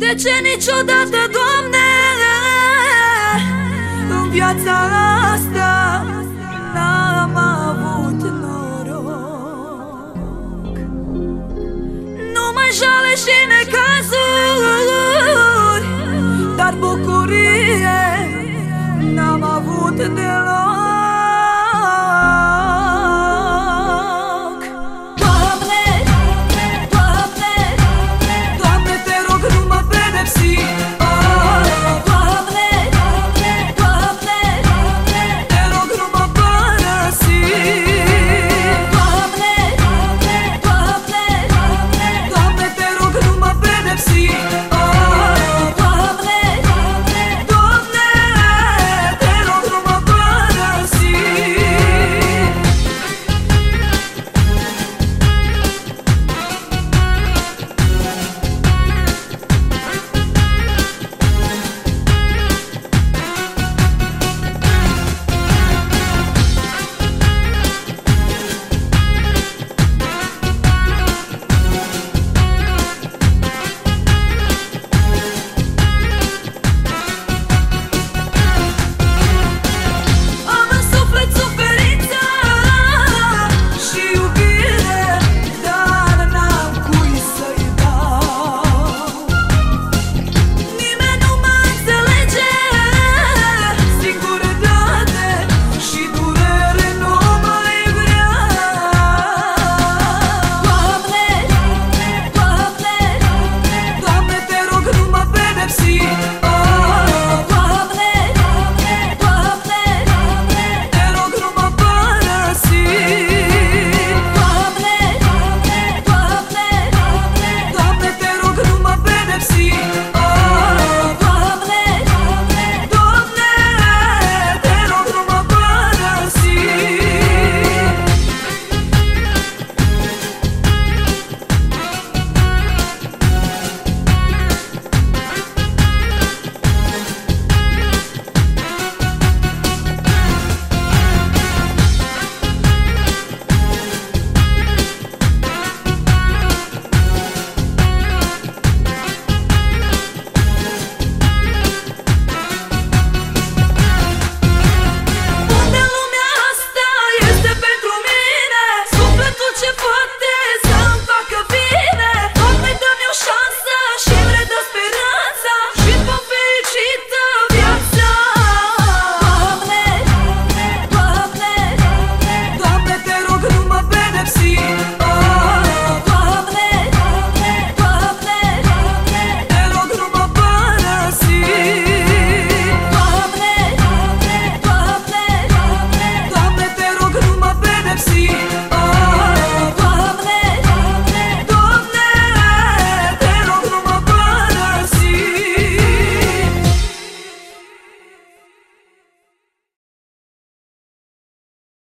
De ce niciodată, Doamne, în viața asta n-am avut noroc? Nu mă jale și necaz